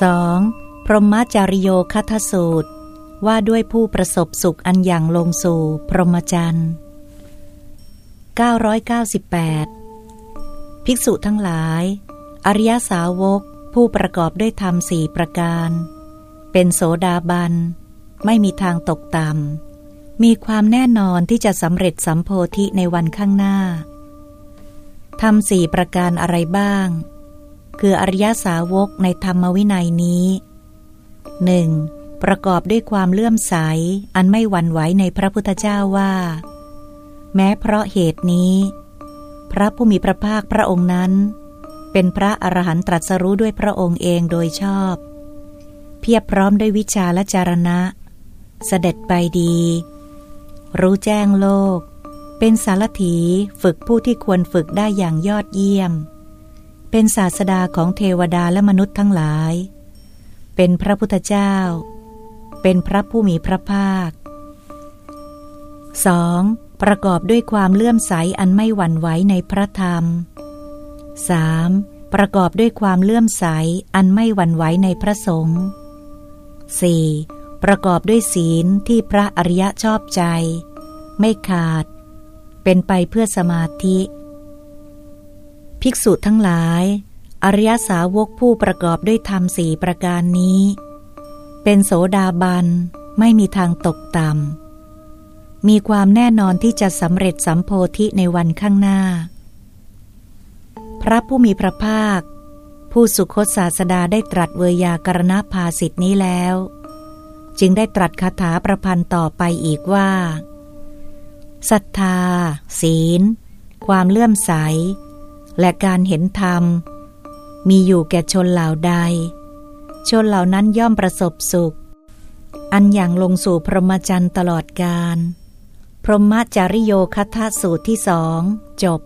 2. พรหมจริโยคัทสูตร ว่าด้วยผู้ประสบสุขอันอย่างลงสู่พรหมจรรย์ 998 ภิกษุทั้งหลาย อริยสาวกผู้ประกอบด้วยธรรมสี่ประการ เป็นโสดาบัน ไม่มีทางตกต่ำ มีความแน่นอนที่จะสำเร็จสัมโพธิในวันข้างหน้าทำสี่ประการอะไรบ้าง คืออริยสาวกในธรรมวินัยนี้หนึ่งประกอบด้วยความเลื่อมใส อันไม่หวั่นไหวในพระพุทธเจ้าว่า แม้เพราะเหตุนี้ พระผู้มีพระภาคพระองค์นั้น เป็นพระอรหันตรัสรู้ด้วยพระองค์เองโดยชอบ เพียบพร้อมด้วยวิชาและจารณะ เสด็จไปดี รู้แจ้งโลก เป็นสารถีฝึกผู้ที่ควรฝึกได้อย่างยอดเยี่ยม เป็นศาสดาของเทวดาและมนุษย์ทั้งหลาย เป็นพระพุทธเจ้า เป็นพระผู้มีพระภาค 2. ประกอบด้วยความเลื่อมใสอันไม่หวั่นไหวในพระธรรม 3. ประกอบด้วยความเลื่อมใสอันไม่หวั่นไหวในพระสงฆ์ 4. ประกอบด้วยศีลที่พระอริยะชอบใจ ไม่ขาด เป็นไปเพื่อสมาธิ ภิกษุทั้งหลาย อริยสาวกผู้ประกอบด้วยธรรมสี่ประการนี้ เป็นโสดาบันไม่มีทางตกต่ำมีความแน่นอนที่จะสำเร็จสัมโพธิในวันข้างหน้า พระผู้มีพระภาค ผู้สุคตศาสดาได้ตรัสเวยากรณภาสิทธินี้แล้ว จึงได้ตรัสคาถาประพันธ์ต่อไปอีกว่าศรัทธา ศีล ความเลื่อมใส และการเห็นธรรม มีอยู่แก่ชนเหล่าใด ชนเหล่านั้นย่อมประสบสุข อันอย่างลงสู่พรหมจรรย์ตลอดกาลพรหมจริโยคัทสูตรที่สองจบ